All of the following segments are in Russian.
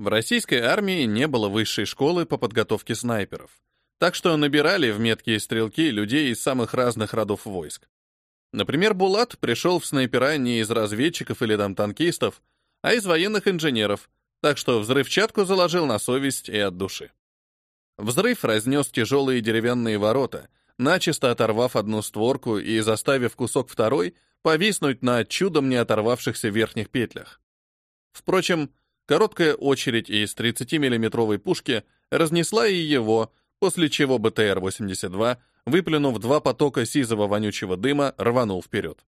В российской армии не было высшей школы по подготовке снайперов, так что набирали в меткие стрелки людей из самых разных родов войск. Например, Булат пришел в снайпера не из разведчиков или там танкистов, а из военных инженеров, так что взрывчатку заложил на совесть и от души. Взрыв разнес тяжелые деревянные ворота, начисто оторвав одну створку и заставив кусок второй повиснуть на чудом не оторвавшихся верхних петлях. Впрочем, короткая очередь из 30-миллиметровой пушки разнесла и его, после чего БТР-82, выплюнув два потока сизого вонючего дыма, рванул вперед.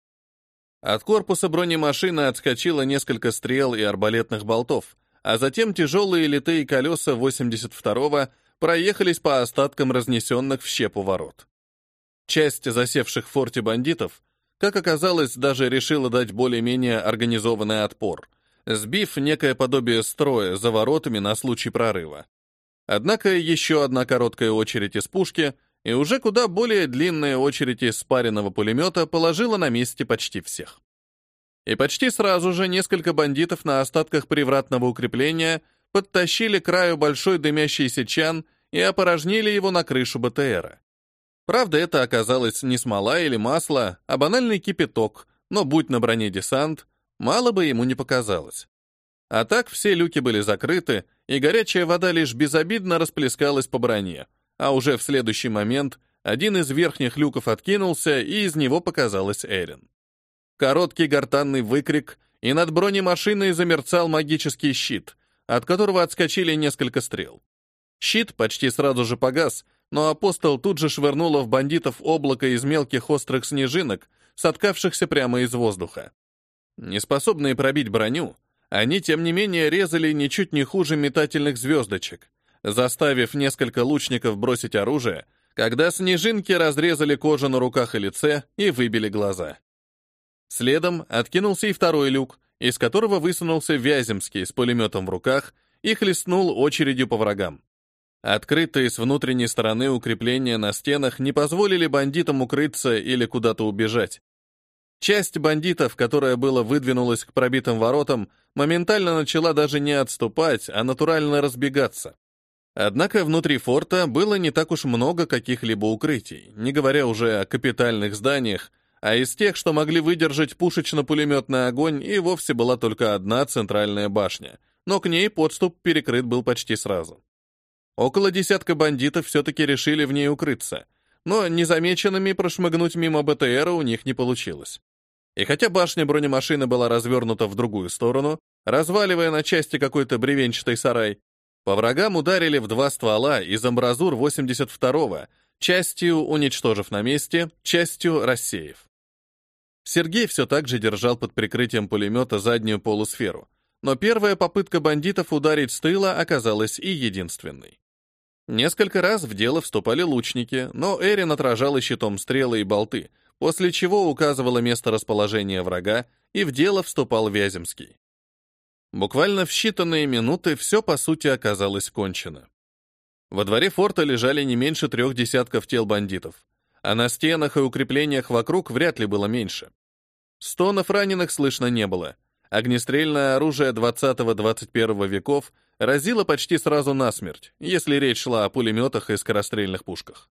От корпуса бронемашины отскочило несколько стрел и арбалетных болтов, а затем тяжелые литые колеса 82-го проехались по остаткам разнесенных в щепу ворот. Часть засевших в форте бандитов, как оказалось, даже решила дать более-менее организованный отпор, сбив некое подобие строя за воротами на случай прорыва. Однако еще одна короткая очередь из пушки и уже куда более длинная очередь из спаренного пулемета положила на месте почти всех. И почти сразу же несколько бандитов на остатках привратного укрепления подтащили к краю большой дымящийся чан и опорожнили его на крышу БТРа. Правда, это оказалось не смола или масло, а банальный кипяток, но будь на броне десант, мало бы ему не показалось. А так все люки были закрыты, и горячая вода лишь безобидно расплескалась по броне, а уже в следующий момент один из верхних люков откинулся, и из него показалась Эрин. Короткий гортанный выкрик, и над бронемашиной замерцал магический щит, от которого отскочили несколько стрел. Щит почти сразу же погас, но апостол тут же швырнула в бандитов облако из мелких острых снежинок, соткавшихся прямо из воздуха. Неспособные пробить броню, они, тем не менее, резали ничуть не хуже метательных звездочек, заставив несколько лучников бросить оружие, когда снежинки разрезали кожу на руках и лице и выбили глаза. Следом откинулся и второй люк, из которого высунулся Вяземский с пулеметом в руках и хлестнул очередью по врагам. Открытые с внутренней стороны укрепления на стенах не позволили бандитам укрыться или куда-то убежать. Часть бандитов, которая была выдвинулась к пробитым воротам, моментально начала даже не отступать, а натурально разбегаться. Однако внутри форта было не так уж много каких-либо укрытий, не говоря уже о капитальных зданиях, а из тех, что могли выдержать пушечно-пулеметный огонь, и вовсе была только одна центральная башня, но к ней подступ перекрыт был почти сразу. Около десятка бандитов все-таки решили в ней укрыться, но незамеченными прошмыгнуть мимо БТРа у них не получилось. И хотя башня бронемашины была развернута в другую сторону, разваливая на части какой-то бревенчатый сарай, по врагам ударили в два ствола из амбразур 82-го, частью уничтожив на месте, частью рассеяв. Сергей все так же держал под прикрытием пулемета заднюю полусферу, но первая попытка бандитов ударить с тыла оказалась и единственной. Несколько раз в дело вступали лучники, но Эрин отражала щитом стрелы и болты, после чего указывала место расположения врага, и в дело вступал Вяземский. Буквально в считанные минуты все, по сути, оказалось кончено. Во дворе форта лежали не меньше трех десятков тел бандитов, а на стенах и укреплениях вокруг вряд ли было меньше. Стонов раненых слышно не было. Огнестрельное оружие 20-21 веков разило почти сразу насмерть, если речь шла о пулеметах и скорострельных пушках.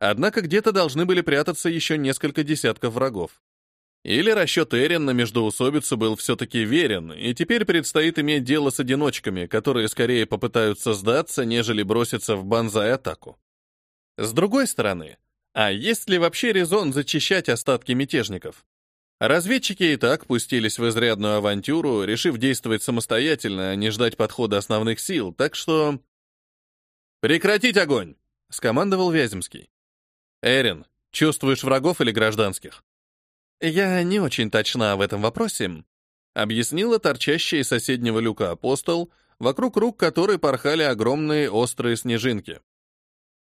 Однако где-то должны были прятаться еще несколько десятков врагов. Или расчет Эрин на междоусобицу был все-таки верен, и теперь предстоит иметь дело с одиночками, которые скорее попытаются сдаться, нежели броситься в банзай-атаку. С другой стороны, а есть ли вообще резон зачищать остатки мятежников? Разведчики и так пустились в изрядную авантюру, решив действовать самостоятельно, а не ждать подхода основных сил, так что... «Прекратить огонь!» — скомандовал Вяземский. «Эрин, чувствуешь врагов или гражданских?» «Я не очень точна в этом вопросе», — объяснила торчащая из соседнего люка апостол, вокруг рук которой порхали огромные острые снежинки.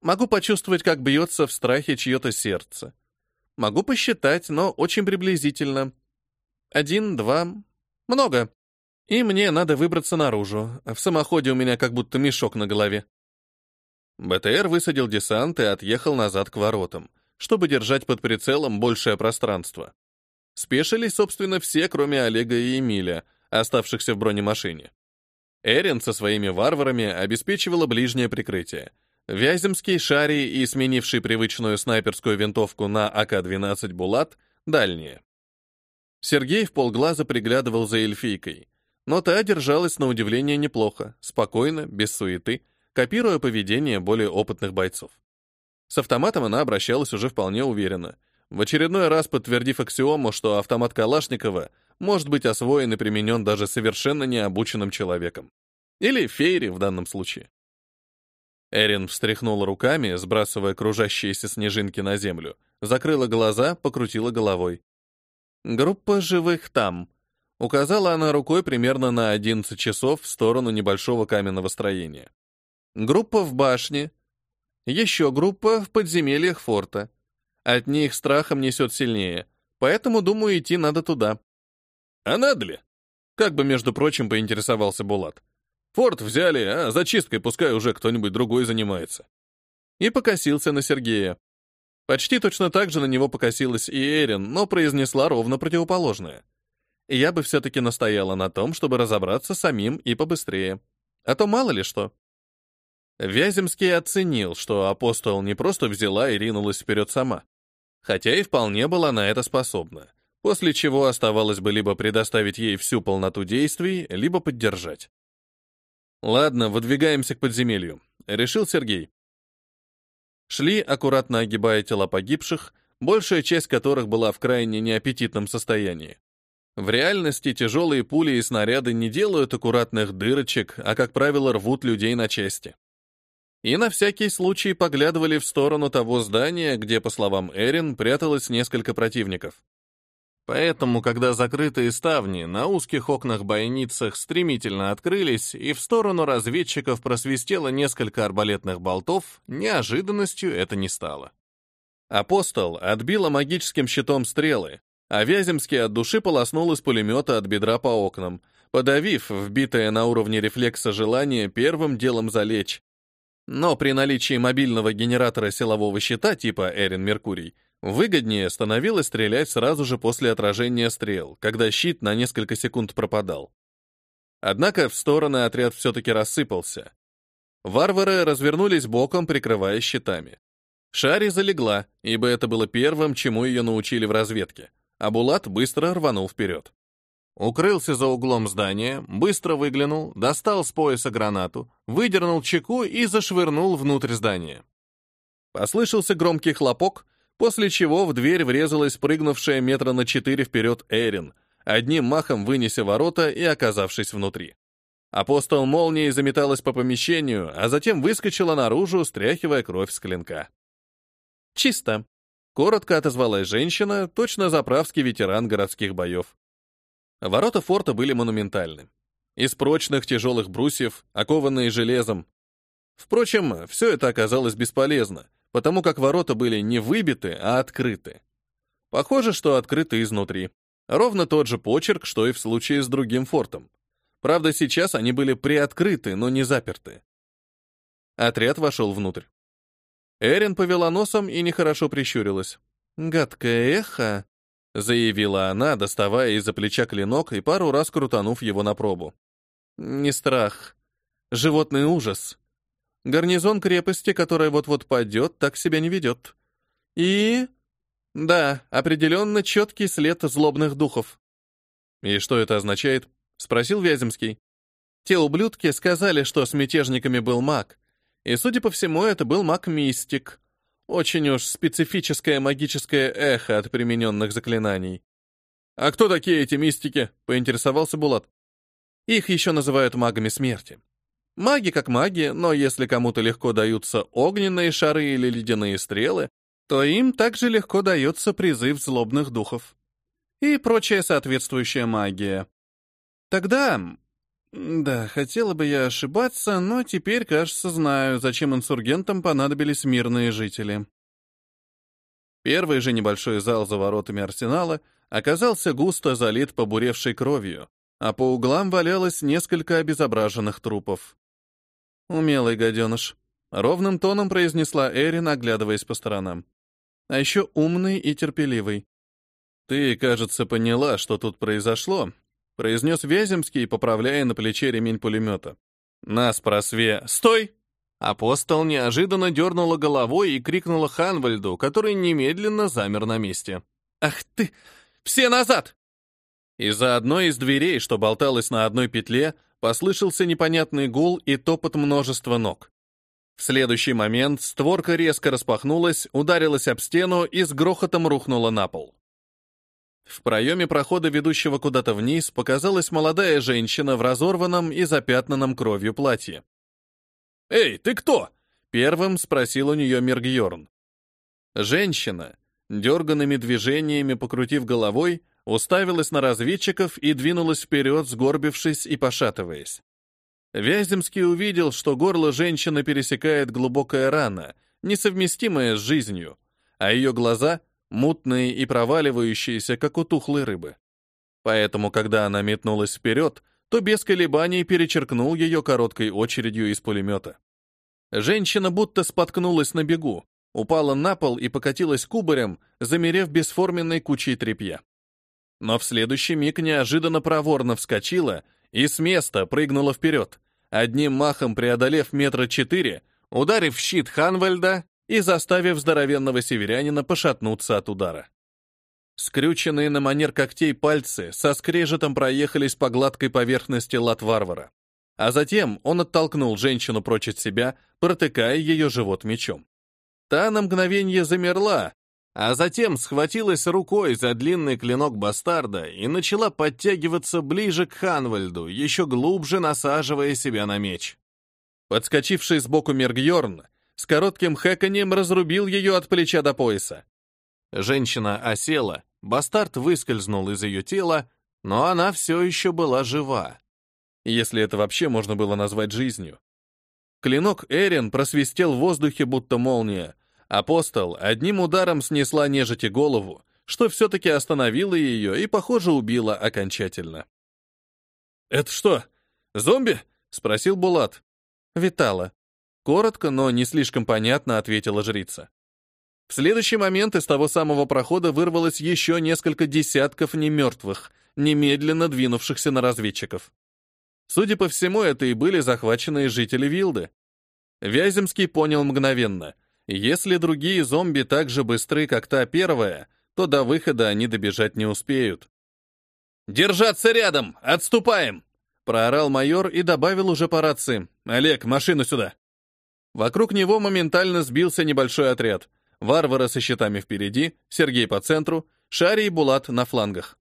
Могу почувствовать, как бьется в страхе чье-то сердце. Могу посчитать, но очень приблизительно. Один, два, много. И мне надо выбраться наружу. В самоходе у меня как будто мешок на голове. БТР высадил десант и отъехал назад к воротам, чтобы держать под прицелом большее пространство. Спешились, собственно, все, кроме Олега и Эмиля, оставшихся в бронемашине. Эрин со своими варварами обеспечивала ближнее прикрытие. Вяземский, Шари и сменивший привычную снайперскую винтовку на АК-12 Булат — дальние. Сергей в полглаза приглядывал за эльфийкой, но та держалась на удивление неплохо, спокойно, без суеты, копируя поведение более опытных бойцов. С автоматом она обращалась уже вполне уверенно, в очередной раз подтвердив аксиому, что автомат Калашникова может быть освоен и применен даже совершенно необученным человеком. Или фейри в данном случае. Эрин встряхнула руками, сбрасывая кружащиеся снежинки на землю, закрыла глаза, покрутила головой. «Группа живых там», — указала она рукой примерно на 11 часов в сторону небольшого каменного строения. «Группа в башне. Еще группа в подземельях форта. От них страхом несет сильнее, поэтому, думаю, идти надо туда». «А надо ли?» Как бы, между прочим, поинтересовался Булат. «Форт взяли, а зачисткой пускай уже кто-нибудь другой занимается». И покосился на Сергея. Почти точно так же на него покосилась и Эрин, но произнесла ровно противоположное. Я бы все-таки настояла на том, чтобы разобраться самим и побыстрее. А то мало ли что. Вяземский оценил, что апостол не просто взяла и ринулась вперед сама, хотя и вполне была на это способна, после чего оставалось бы либо предоставить ей всю полноту действий, либо поддержать. «Ладно, выдвигаемся к подземелью», — решил Сергей. Шли, аккуратно огибая тела погибших, большая часть которых была в крайне неаппетитном состоянии. В реальности тяжелые пули и снаряды не делают аккуратных дырочек, а, как правило, рвут людей на части. И на всякий случай поглядывали в сторону того здания, где, по словам Эрин, пряталось несколько противников. Поэтому, когда закрытые ставни на узких окнах-бойницах стремительно открылись, и в сторону разведчиков просвистело несколько арбалетных болтов, неожиданностью это не стало. Апостол отбила магическим щитом стрелы, а Вяземский от души полоснул из пулемета от бедра по окнам, подавив вбитое на уровне рефлекса желание первым делом залечь. Но при наличии мобильного генератора силового щита типа Эрин Меркурий Выгоднее становилось стрелять сразу же после отражения стрел, когда щит на несколько секунд пропадал. Однако в стороны отряд все-таки рассыпался. Варвары развернулись боком, прикрывая щитами. Шари залегла, ибо это было первым, чему ее научили в разведке, а Булат быстро рванул вперед. Укрылся за углом здания, быстро выглянул, достал с пояса гранату, выдернул чеку и зашвырнул внутрь здания. Послышался громкий хлопок — после чего в дверь врезалась прыгнувшая метра на четыре вперед Эрин, одним махом вынеся ворота и оказавшись внутри. Апостол молнией заметалась по помещению, а затем выскочила наружу, стряхивая кровь с клинка. «Чисто», — коротко отозвалась женщина, точно заправский ветеран городских боев. Ворота форта были монументальны. Из прочных тяжелых брусьев, окованные железом. Впрочем, все это оказалось бесполезно, потому как ворота были не выбиты, а открыты. Похоже, что открыты изнутри. Ровно тот же почерк, что и в случае с другим фортом. Правда, сейчас они были приоткрыты, но не заперты. Отряд вошел внутрь. Эрин повела носом и нехорошо прищурилась. «Гадкое эхо», — заявила она, доставая из-за плеча клинок и пару раз крутанув его на пробу. «Не страх. Животный ужас. Гарнизон крепости, которая вот-вот падет, так себя не ведет. И... Да, определенно четкий след злобных духов. «И что это означает?» — спросил Вяземский. Те ублюдки сказали, что с мятежниками был маг. И, судя по всему, это был маг-мистик. Очень уж специфическое магическое эхо от примененных заклинаний. «А кто такие эти мистики?» — поинтересовался Булат. «Их еще называют магами смерти. Маги как маги, но если кому-то легко даются огненные шары или ледяные стрелы, то им также легко дается призыв злобных духов. И прочая соответствующая магия. Тогда... Да, хотела бы я ошибаться, но теперь, кажется, знаю, зачем инсургентам понадобились мирные жители. Первый же небольшой зал за воротами арсенала оказался густо залит побуревшей кровью, а по углам валялось несколько обезображенных трупов. «Умелый гаденыш», — ровным тоном произнесла Эрин, оглядываясь по сторонам. «А еще умный и терпеливый». «Ты, кажется, поняла, что тут произошло», — произнес Вяземский, поправляя на плече ремень пулемета. Нас просве... Стой! Апостол неожиданно дернула головой и крикнула Ханвальду, который немедленно замер на месте. «Ах ты! Все назад!» Из-за одной из дверей, что болталась на одной петле, послышался непонятный гул и топот множества ног. В следующий момент створка резко распахнулась, ударилась об стену и с грохотом рухнула на пол. В проеме прохода, ведущего куда-то вниз, показалась молодая женщина в разорванном и запятнанном кровью платье. «Эй, ты кто?» — первым спросил у нее Мергьорн. Женщина, дерганными движениями покрутив головой, уставилась на разведчиков и двинулась вперед, сгорбившись и пошатываясь. Вяземский увидел, что горло женщины пересекает глубокая рана, несовместимая с жизнью, а ее глаза мутные и проваливающиеся, как у тухлой рыбы. Поэтому, когда она метнулась вперед, то без колебаний перечеркнул ее короткой очередью из пулемета. Женщина будто споткнулась на бегу, упала на пол и покатилась кубарем, замерев бесформенной кучей тряпья. Но в следующий миг неожиданно проворно вскочила и с места прыгнула вперед, одним махом преодолев метра четыре, ударив щит Ханвальда и заставив здоровенного северянина пошатнуться от удара. Скрюченные на манер когтей пальцы со скрежетом проехались по гладкой поверхности лат-варвара. А затем он оттолкнул женщину прочь от себя, протыкая ее живот мечом. Та на мгновение замерла, а затем схватилась рукой за длинный клинок бастарда и начала подтягиваться ближе к Ханвальду, еще глубже насаживая себя на меч. Подскочивший сбоку Мергьорн с коротким хэканьем разрубил ее от плеча до пояса. Женщина осела, бастард выскользнул из ее тела, но она все еще была жива. Если это вообще можно было назвать жизнью. Клинок Эрин просвистел в воздухе, будто молния. Апостол одним ударом снесла нежити голову, что все-таки остановило ее и, похоже, убило окончательно. «Это что, зомби?» — спросил Булат. «Витала», Коротко, но не слишком понятно ответила жрица. В следующий момент из того самого прохода вырвалось еще несколько десятков немертвых, немедленно двинувшихся на разведчиков. Судя по всему, это и были захваченные жители Вилды. Вяземский понял мгновенно. Если другие зомби так же быстры, как та первая, то до выхода они добежать не успеют. «Держаться рядом! Отступаем!» проорал майор и добавил уже по рации. «Олег, машину сюда!» Вокруг него моментально сбился небольшой отряд. Варвара со щитами впереди, Сергей по центру, Шари и Булат на флангах.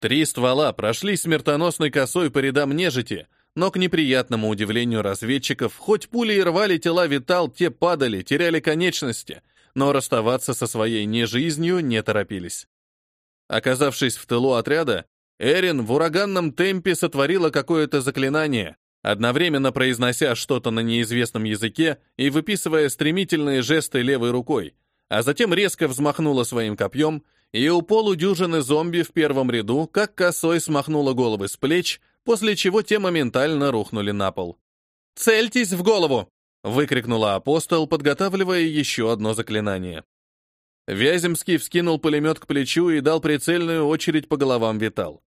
Три ствола прошли смертоносной косой по рядам нежити, но к неприятному удивлению разведчиков, хоть пули и рвали тела Витал, те падали, теряли конечности, но расставаться со своей нежизнью не торопились. Оказавшись в тылу отряда, Эрин в ураганном темпе сотворила какое-то заклинание, одновременно произнося что-то на неизвестном языке и выписывая стремительные жесты левой рукой, а затем резко взмахнула своим копьем, и у полудюжины зомби в первом ряду, как косой смахнула головы с плеч, после чего те моментально рухнули на пол. «Цельтесь в голову!» — выкрикнула апостол, подготавливая еще одно заклинание. Вяземский вскинул пулемет к плечу и дал прицельную очередь по головам Витал.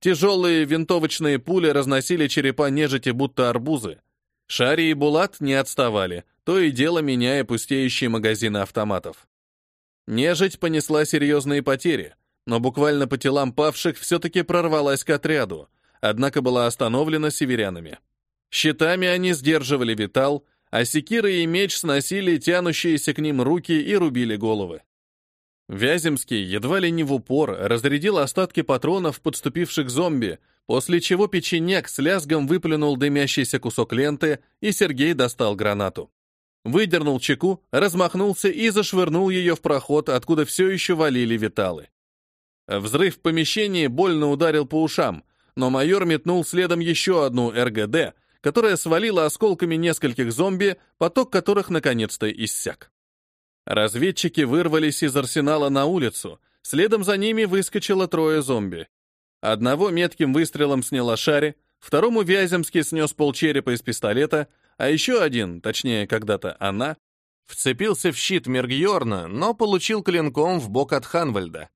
Тяжелые винтовочные пули разносили черепа нежити, будто арбузы. Шари и Булат не отставали, то и дело меняя пустеющие магазины автоматов. Нежить понесла серьезные потери, но буквально по телам павших все-таки прорвалась к отряду, однако была остановлена северянами. Щитами они сдерживали витал, а секиры и меч сносили тянущиеся к ним руки и рубили головы. Вяземский едва ли не в упор разрядил остатки патронов подступивших зомби, после чего печенек с лязгом выплюнул дымящийся кусок ленты, и Сергей достал гранату. Выдернул чеку, размахнулся и зашвырнул ее в проход, откуда все еще валили виталы. Взрыв в помещении больно ударил по ушам, но майор метнул следом еще одну РГД, которая свалила осколками нескольких зомби, поток которых наконец-то иссяк. Разведчики вырвались из арсенала на улицу, следом за ними выскочило трое зомби. Одного метким выстрелом сняла Шари, второму Вяземский снес полчерепа из пистолета, а еще один, точнее, когда-то она, вцепился в щит Мергьорна, но получил клинком в бок от Ханвальда.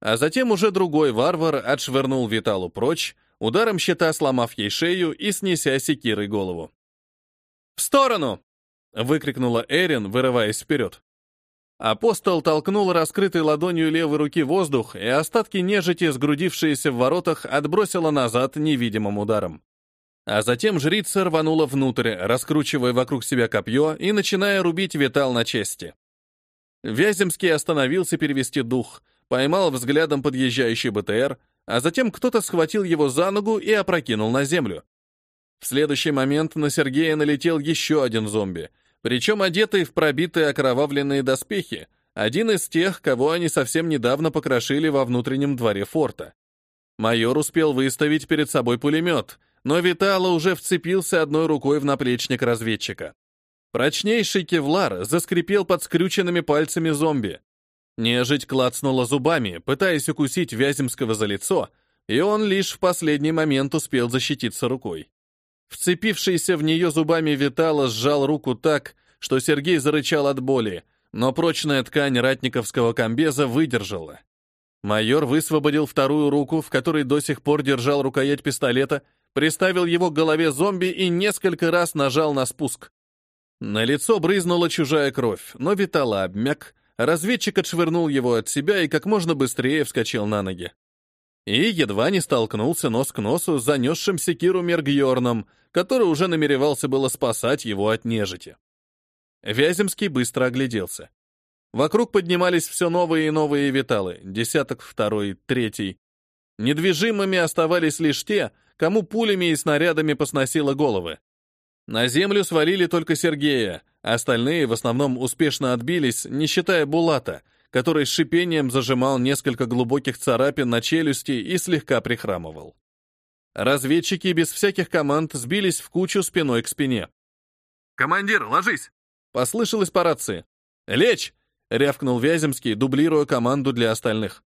А затем уже другой варвар отшвырнул Виталу прочь, ударом щита сломав ей шею и снеся секирой голову. «В сторону!» — выкрикнула Эрин, вырываясь вперед. Апостол толкнул раскрытой ладонью левой руки воздух, и остатки нежити, сгрудившиеся в воротах, отбросило назад невидимым ударом. А затем жрица рванула внутрь, раскручивая вокруг себя копье и начиная рубить витал на чести. Вяземский остановился перевести дух, поймал взглядом подъезжающий БТР, а затем кто-то схватил его за ногу и опрокинул на землю. В следующий момент на Сергея налетел еще один зомби, причем одетый в пробитые окровавленные доспехи, один из тех, кого они совсем недавно покрошили во внутреннем дворе форта. Майор успел выставить перед собой пулемет, но Витала уже вцепился одной рукой в наплечник разведчика. Прочнейший кевлар заскрипел под скрюченными пальцами зомби. Нежить клацнула зубами, пытаясь укусить Вяземского за лицо, и он лишь в последний момент успел защититься рукой. Вцепившийся в нее зубами Витала сжал руку так, что Сергей зарычал от боли, но прочная ткань ратниковского комбеза выдержала. Майор высвободил вторую руку, в которой до сих пор держал рукоять пистолета, приставил его к голове зомби и несколько раз нажал на спуск. На лицо брызнула чужая кровь, но Витала обмяк, разведчик отшвырнул его от себя и как можно быстрее вскочил на ноги. И едва не столкнулся нос к носу с занесшим секиру Мергьорном, который уже намеревался было спасать его от нежити. Вяземский быстро огляделся. Вокруг поднимались все новые и новые виталы, десяток, второй, третий. Недвижимыми оставались лишь те, кому пулями и снарядами посносило головы. На землю свалили только Сергея, остальные в основном успешно отбились, не считая Булата, который с шипением зажимал несколько глубоких царапин на челюсти и слегка прихрамывал. Разведчики без всяких команд сбились в кучу спиной к спине. «Командир, ложись!» Послышалось по рации. «Лечь!» — рявкнул Вяземский, дублируя команду для остальных.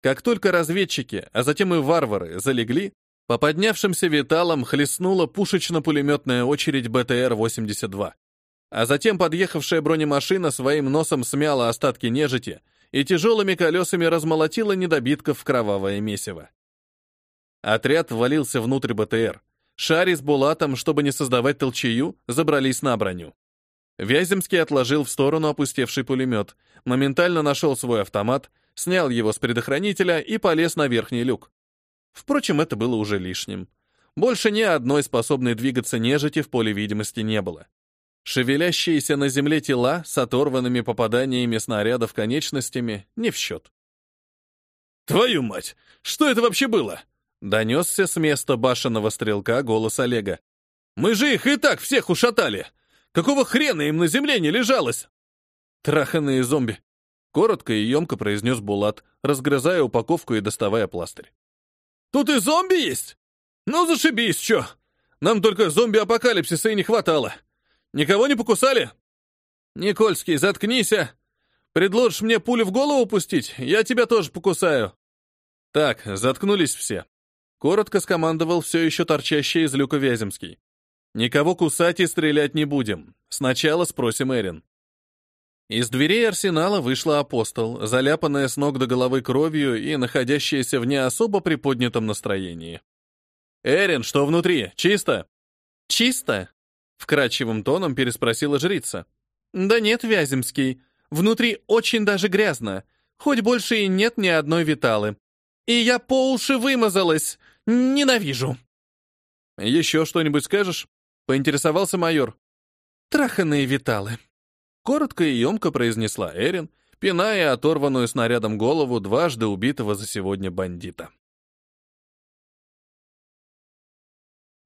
Как только разведчики, а затем и варвары, залегли, по поднявшимся виталам хлестнула пушечно-пулеметная очередь БТР-82. А затем подъехавшая бронемашина своим носом смяла остатки нежити и тяжелыми колесами размолотила недобитков в кровавое месиво. Отряд ввалился внутрь БТР. Шари с Булатом, чтобы не создавать толчею, забрались на броню. Вяземский отложил в сторону опустевший пулемет, моментально нашел свой автомат, снял его с предохранителя и полез на верхний люк. Впрочем, это было уже лишним. Больше ни одной способной двигаться нежити в поле видимости не было. Шевелящиеся на земле тела с оторванными попаданиями снарядов конечностями не в счет. «Твою мать! Что это вообще было?» Донесся с места башенного стрелка голос Олега. «Мы же их и так всех ушатали! Какого хрена им на земле не лежалось?» «Траханные зомби!» Коротко и емко произнес Булат, разгрызая упаковку и доставая пластырь. Тут и зомби есть? Ну, зашибись, чё? Нам только зомби-апокалипсиса и не хватало. Никого не покусали? Никольский, заткнись! Предложишь мне пулю в голову пустить, я тебя тоже покусаю. Так, заткнулись все. Коротко скомандовал все еще торчащий из люка Вяземский. Никого кусать и стрелять не будем. Сначала спросим Эрин. Из дверей арсенала вышла апостол, заляпанная с ног до головы кровью и находящаяся в не особо приподнятом настроении. «Эрин, что внутри? Чисто?» «Чисто?» — вкрадчивым тоном переспросила жрица. «Да нет, Вяземский, внутри очень даже грязно, хоть больше и нет ни одной виталы. И я по уши вымазалась, ненавижу». «Еще что-нибудь скажешь?» — поинтересовался майор. «Траханные виталы», Коротко и емко произнесла Эрин, пиная оторванную снарядом голову дважды убитого за сегодня бандита.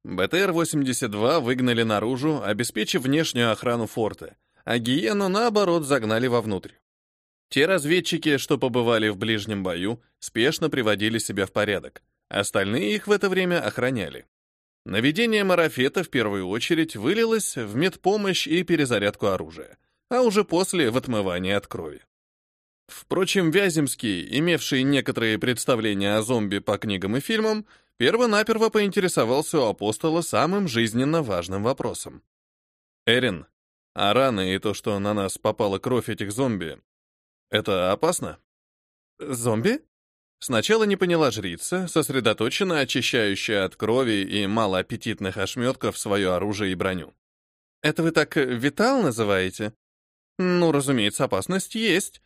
БТР-82 выгнали наружу, обеспечив внешнюю охрану форта, а Гиену, наоборот, загнали вовнутрь. Те разведчики, что побывали в ближнем бою, спешно приводили себя в порядок. Остальные их в это время охраняли. Наведение марафета в первую очередь вылилось в медпомощь и перезарядку оружия а уже после в отмывание от крови. Впрочем, Вяземский, имевший некоторые представления о зомби по книгам и фильмам, перво-наперво поинтересовался у апостола самым жизненно важным вопросом. «Эрин, а раны и то, что на нас попала кровь этих зомби, это опасно?» «Зомби?» Сначала не поняла жрица, сосредоточенно очищающая от крови и малоаппетитных ошметков свое оружие и броню. «Это вы так витал называете?» «Ну, разумеется, опасность есть.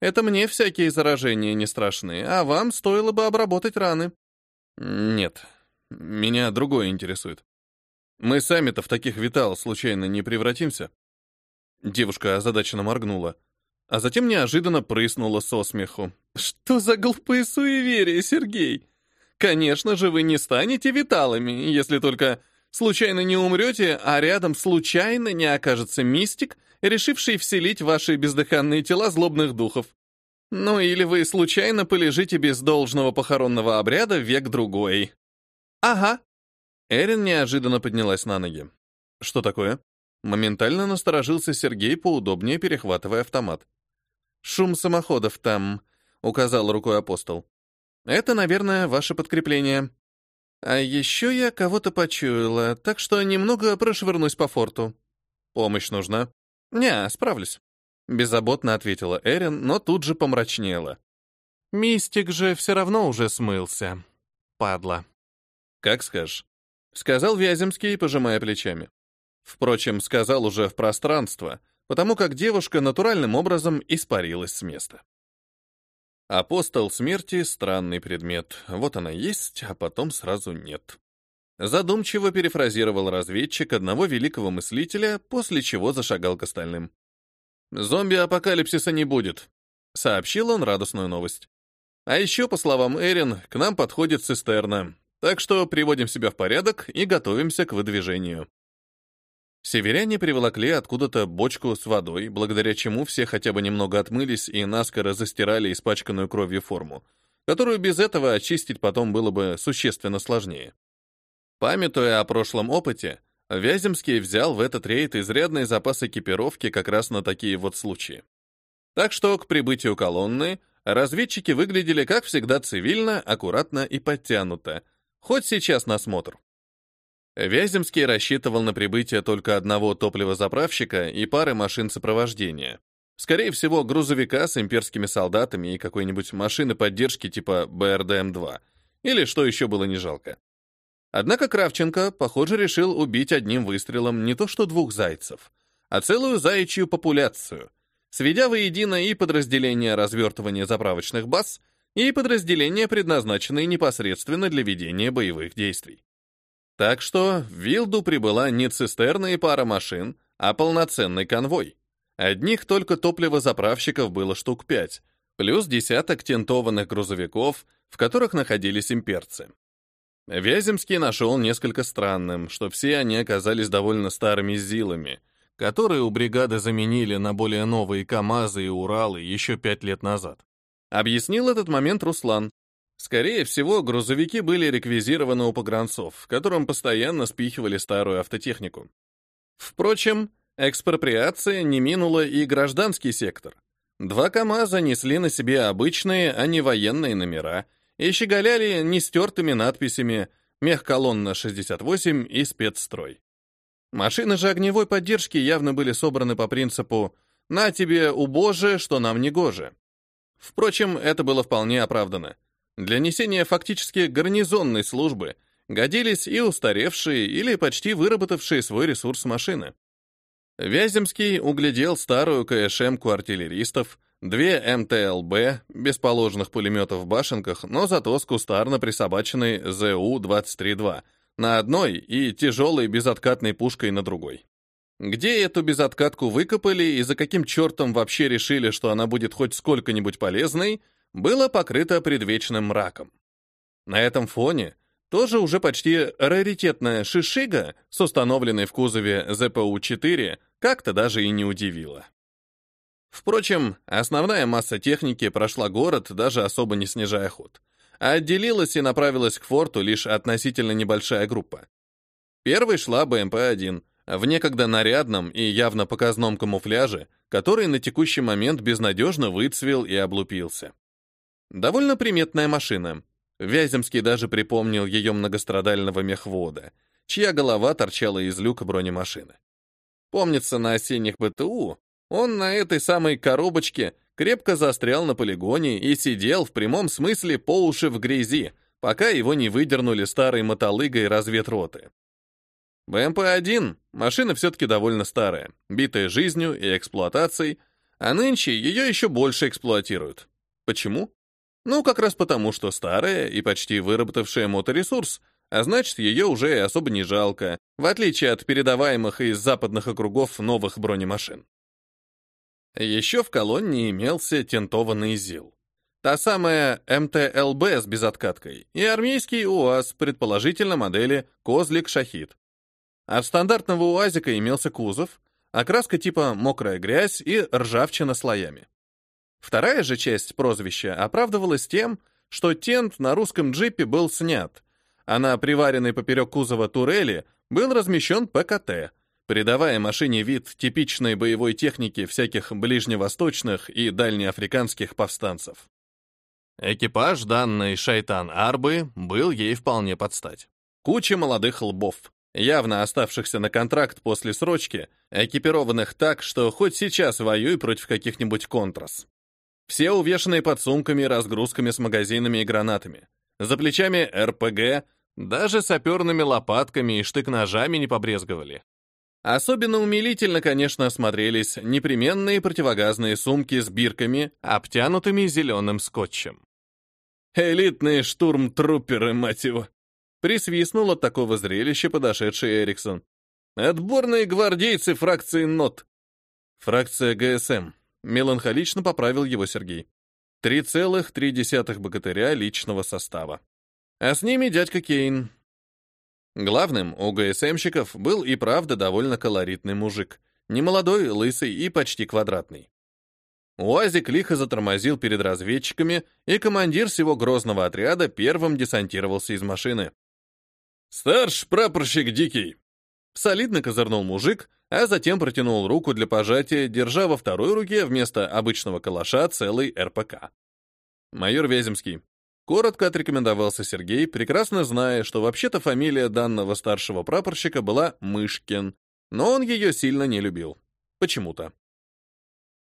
Это мне всякие заражения не страшны, а вам стоило бы обработать раны». «Нет, меня другое интересует. Мы сами-то в таких витал случайно не превратимся?» Девушка озадаченно моргнула а затем неожиданно прыснула со смеху. «Что за глупые суеверия, Сергей? Конечно же, вы не станете виталами, если только случайно не умрете, а рядом случайно не окажется мистик, решивший вселить в ваши бездыханные тела злобных духов. Ну или вы случайно полежите без должного похоронного обряда век-другой». «Ага». Эрин неожиданно поднялась на ноги. «Что такое?» Моментально насторожился Сергей, поудобнее перехватывая автомат. «Шум самоходов там», — указал рукой апостол. «Это, наверное, ваше подкрепление. А еще я кого-то почуяла, так что немного прошвырнусь по форту. Помощь нужна?» «Не, справлюсь», — беззаботно ответила Эрин, но тут же помрачнела. «Мистик же все равно уже смылся. Падла». «Как скажешь», — сказал Вяземский, пожимая плечами. Впрочем, сказал уже в пространство, потому как девушка натуральным образом испарилась с места. Апостол смерти — странный предмет. Вот она есть, а потом сразу нет. Задумчиво перефразировал разведчик одного великого мыслителя, после чего зашагал к остальным. «Зомби-апокалипсиса не будет», — сообщил он радостную новость. «А еще, по словам Эрин, к нам подходит цистерна, так что приводим себя в порядок и готовимся к выдвижению». Северяне приволокли откуда-то бочку с водой, благодаря чему все хотя бы немного отмылись и наскоро застирали испачканную кровью форму, которую без этого очистить потом было бы существенно сложнее. Памятуя о прошлом опыте, Вяземский взял в этот рейд изрядный запас экипировки как раз на такие вот случаи. Так что к прибытию колонны разведчики выглядели, как всегда, цивильно, аккуратно и подтянуто, хоть сейчас на смотр. Вяземский рассчитывал на прибытие только одного топливозаправщика и пары машин сопровождения. Скорее всего, грузовика с имперскими солдатами и какой-нибудь машины поддержки типа БРДМ-2. Или что еще было не жалко. Однако Кравченко, похоже, решил убить одним выстрелом не то что двух зайцев, а целую заячью популяцию, сведя воедино и подразделения развертывания заправочных баз, и подразделения, предназначенные непосредственно для ведения боевых действий. Так что в Вилду прибыла не цистерна и пара машин, а полноценный конвой. Одних только топливозаправщиков было штук пять, плюс десяток тентованных грузовиков, в которых находились имперцы. Вяземский нашел несколько странным, что все они оказались довольно старыми ЗИЛами, которые у бригады заменили на более новые КАМАЗы и Уралы еще пять лет назад. Объяснил этот момент Руслан, Скорее всего, грузовики были реквизированы у погранцов, которым постоянно спихивали старую автотехнику. Впрочем, экспроприация не минула и гражданский сектор. Два КАМАЗа несли на себе обычные, а не военные номера и щеголяли нестертыми надписями «Мехколонна 68» и «Спецстрой». Машины же огневой поддержки явно были собраны по принципу «на тебе, убоже, что нам не гоже». Впрочем, это было вполне оправдано. Для несения фактически гарнизонной службы годились и устаревшие или почти выработавшие свой ресурс машины. Вяземский углядел старую КШМ-ку артиллеристов, две МТЛБ, без положенных пулеметов в башенках, но зато с кустарно присобаченной ЗУ-23-2 на одной и тяжелой безоткатной пушкой на другой. Где эту безоткатку выкопали и за каким чертом вообще решили, что она будет хоть сколько-нибудь полезной, было покрыто предвечным мраком. На этом фоне тоже уже почти раритетная шишига с установленной в кузове ЗПУ-4 как-то даже и не удивила. Впрочем, основная масса техники прошла город, даже особо не снижая ход, а отделилась и направилась к форту лишь относительно небольшая группа. Первой шла БМП-1, в некогда нарядном и явно показном камуфляже, который на текущий момент безнадежно выцвел и облупился. Довольно приметная машина. Вяземский даже припомнил ее многострадального мехвода, чья голова торчала из люка бронемашины. Помнится, на осенних БТУ он на этой самой коробочке крепко застрял на полигоне и сидел в прямом смысле по уши в грязи, пока его не выдернули старой мотолыгой разведроты. БМП-1 — машина все-таки довольно старая, битая жизнью и эксплуатацией, а нынче ее еще больше эксплуатируют. Почему? Ну, как раз потому, что старая и почти выработавшая моторесурс, а значит, ее уже особо не жалко, в отличие от передаваемых из западных округов новых бронемашин. Еще в колонне имелся тентованный ЗИЛ. Та самая МТЛБ с безоткаткой и армейский УАЗ, предположительно модели «Козлик-Шахид». А в стандартного УАЗика имелся кузов, окраска типа «мокрая грязь» и ржавчина слоями. Вторая же часть прозвища оправдывалась тем, что тент на русском джипе был снят, а на приваренной поперек кузова турели был размещен ПКТ, придавая машине вид типичной боевой техники всяких ближневосточных и дальнеафриканских повстанцев. Экипаж данной «Шайтан-Арбы» был ей вполне под стать. Куча молодых лбов, явно оставшихся на контракт после срочки, экипированных так, что хоть сейчас воюй против каких-нибудь контрас. Все увешанные подсумками, разгрузками с магазинами и гранатами. За плечами РПГ, даже саперными лопатками и штык-ножами не побрезговали. Особенно умилительно, конечно, смотрелись непременные противогазные сумки с бирками, обтянутыми зеленым скотчем. «Элитные штурмтрупперы, мать его!» Присвистнул от такого зрелища подошедший Эриксон. «Отборные гвардейцы фракции НОТ». «Фракция ГСМ», Меланхолично поправил его Сергей. Три целых три десятых богатыря личного состава. А с ними дядька Кейн. Главным у ГСМщиков был и правда довольно колоритный мужик. Немолодой, лысый и почти квадратный. УАЗик лихо затормозил перед разведчиками, и командир всего грозного отряда первым десантировался из машины. «Старший прапорщик Дикий!» Солидно козырнул мужик, а затем протянул руку для пожатия, держа во второй руке вместо обычного калаша целый РПК. Майор Вяземский. Коротко отрекомендовался Сергей, прекрасно зная, что вообще-то фамилия данного старшего прапорщика была Мышкин, но он ее сильно не любил. Почему-то.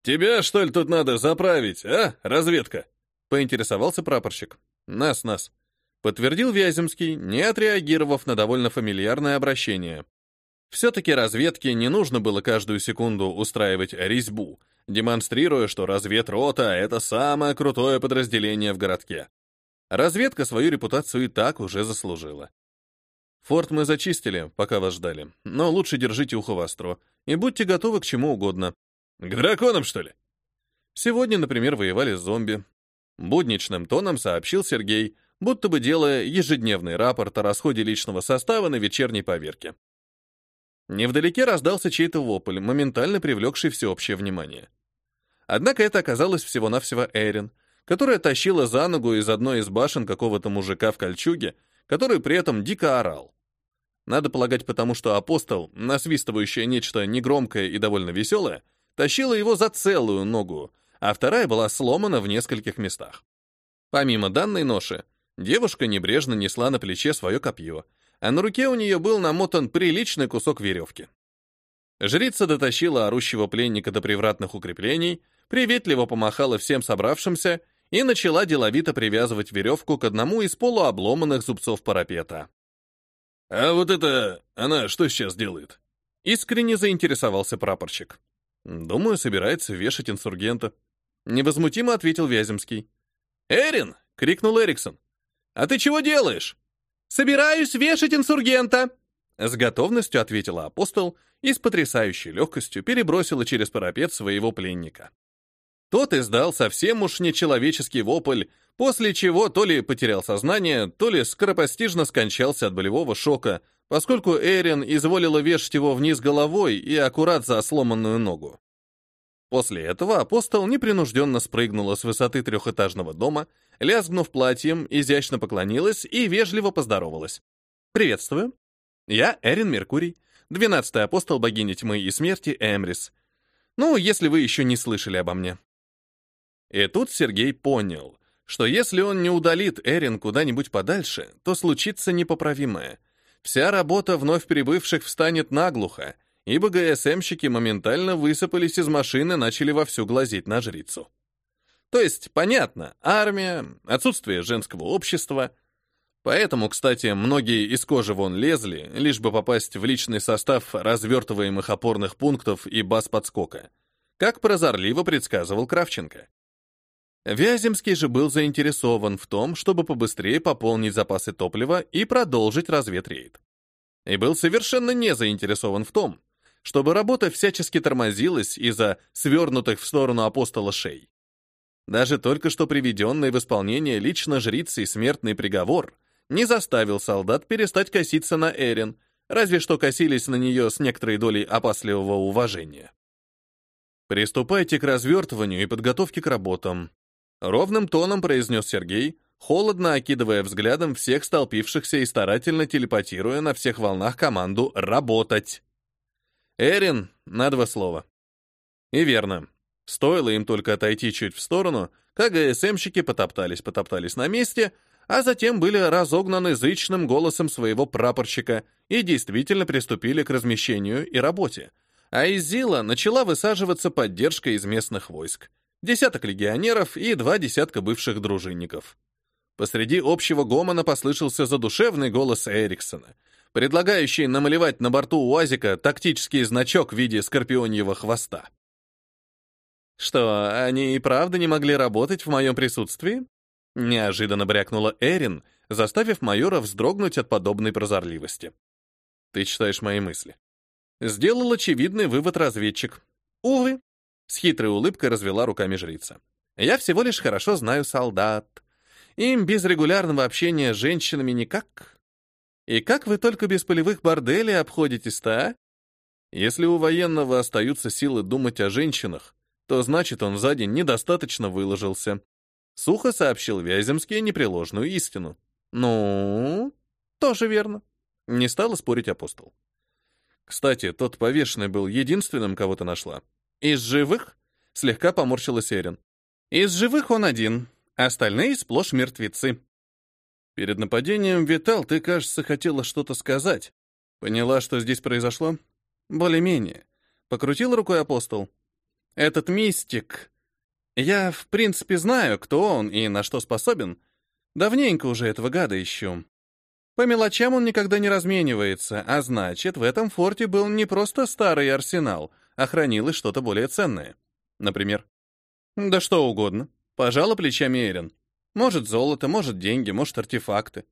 «Тебя, что ли, тут надо заправить, а, разведка?» — поинтересовался прапорщик. «Нас, нас», — подтвердил Вяземский, не отреагировав на довольно фамильярное обращение. Все-таки разведке не нужно было каждую секунду устраивать резьбу, демонстрируя, что разведрота — это самое крутое подразделение в городке. Разведка свою репутацию и так уже заслужила. Форт мы зачистили, пока вас ждали, но лучше держите ухо востро и будьте готовы к чему угодно. К драконам, что ли? Сегодня, например, воевали с зомби. Будничным тоном сообщил Сергей, будто бы делая ежедневный рапорт о расходе личного состава на вечерней поверке. Невдалеке раздался чей-то вопль, моментально привлекший всеобщее внимание. Однако это оказалось всего-навсего Эрин, которая тащила за ногу из одной из башен какого-то мужика в кольчуге, который при этом дико орал. Надо полагать потому, что апостол, насвистывающее нечто негромкое и довольно веселое, тащила его за целую ногу, а вторая была сломана в нескольких местах. Помимо данной ноши, девушка небрежно несла на плече свое копье, а на руке у нее был намотан приличный кусок веревки. Жрица дотащила орущего пленника до привратных укреплений, приветливо помахала всем собравшимся и начала деловито привязывать веревку к одному из полуобломанных зубцов парапета. «А вот это она что сейчас делает?» Искренне заинтересовался прапорщик. «Думаю, собирается вешать инсургента». Невозмутимо ответил Вяземский. «Эрин!» — крикнул Эриксон. «А ты чего делаешь?» «Собираюсь вешать инсургента!» С готовностью ответила апостол и с потрясающей легкостью перебросила через парапет своего пленника. Тот издал совсем уж нечеловеческий вопль, после чего то ли потерял сознание, то ли скоропостижно скончался от болевого шока, поскольку Эрин изволила вешать его вниз головой и аккурат за сломанную ногу. После этого апостол непринужденно спрыгнула с высоты трехэтажного дома, лязгнув платьем, изящно поклонилась и вежливо поздоровалась. «Приветствую. Я Эрин Меркурий, двенадцатый апостол богини тьмы и смерти Эмрис. Ну, если вы еще не слышали обо мне». И тут Сергей понял, что если он не удалит Эрин куда-нибудь подальше, то случится непоправимое. Вся работа вновь прибывших встанет наглухо, ибо ГСМщики моментально высыпались из машины и начали вовсю глазеть на жрицу. То есть, понятно, армия, отсутствие женского общества. Поэтому, кстати, многие из кожи вон лезли, лишь бы попасть в личный состав развертываемых опорных пунктов и баз подскока, как прозорливо предсказывал Кравченко. Вяземский же был заинтересован в том, чтобы побыстрее пополнить запасы топлива и продолжить разведрейд. И был совершенно не заинтересован в том, чтобы работа всячески тормозилась из-за свернутых в сторону апостола шей. Даже только что приведенный в исполнение лично жрицей смертный приговор не заставил солдат перестать коситься на Эрин, разве что косились на нее с некоторой долей опасливого уважения. «Приступайте к развертыванию и подготовке к работам», ровным тоном произнес Сергей, холодно окидывая взглядом всех столпившихся и старательно телепатируя на всех волнах команду «работать». Эрин на два слова. И верно. Стоило им только отойти чуть в сторону, как ГСМщики потоптались-потоптались на месте, а затем были разогнаны зычным голосом своего прапорщика и действительно приступили к размещению и работе. А из Зила начала высаживаться поддержка из местных войск. Десяток легионеров и два десятка бывших дружинников. Посреди общего гомона послышался задушевный голос Эриксона — предлагающий намалевать на борту УАЗика тактический значок в виде скорпионьего хвоста. «Что, они и правда не могли работать в моем присутствии?» Неожиданно брякнула Эрин, заставив майора вздрогнуть от подобной прозорливости. «Ты читаешь мои мысли». Сделал очевидный вывод разведчик. «Увы», — с хитрой улыбкой развела руками жрица. «Я всего лишь хорошо знаю солдат. Им без регулярного общения с женщинами никак. И как вы только без полевых борделей обходитесь-то, а? Если у военного остаются силы думать о женщинах, то значит он за день недостаточно выложился. Сухо сообщил Вяземский непреложную истину. Ну, тоже верно. Не стала спорить апостол. Кстати, тот повешенный был единственным, кого ты нашла. Из живых? Слегка поморщилась Эрин. Из живых он один, остальные сплошь мертвецы. Перед нападением, Витал, ты, кажется, хотела что-то сказать. Поняла, что здесь произошло? Более-менее. Покрутил рукой апостол. Этот мистик... Я, в принципе, знаю, кто он и на что способен. Давненько уже этого гада ищу. По мелочам он никогда не разменивается, а значит, в этом форте был не просто старый арсенал, а хранилось что-то более ценное. Например? Да что угодно. Пожала плечами Эрин. Может золото, может деньги, может артефакты.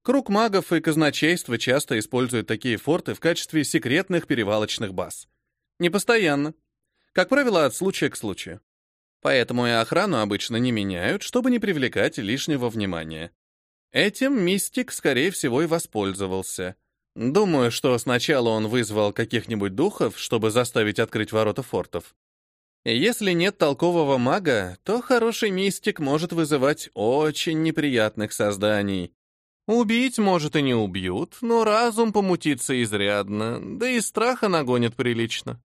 Круг магов и казначейства часто используют такие форты в качестве секретных перевалочных баз. Не постоянно. Как правило, от случая к случаю. Поэтому и охрану обычно не меняют, чтобы не привлекать лишнего внимания. Этим мистик, скорее всего, и воспользовался. Думаю, что сначала он вызвал каких-нибудь духов, чтобы заставить открыть ворота фортов. Если нет толкового мага, то хороший мистик может вызывать очень неприятных созданий. Убить, может, и не убьют, но разум помутится изрядно, да и страха нагонит прилично.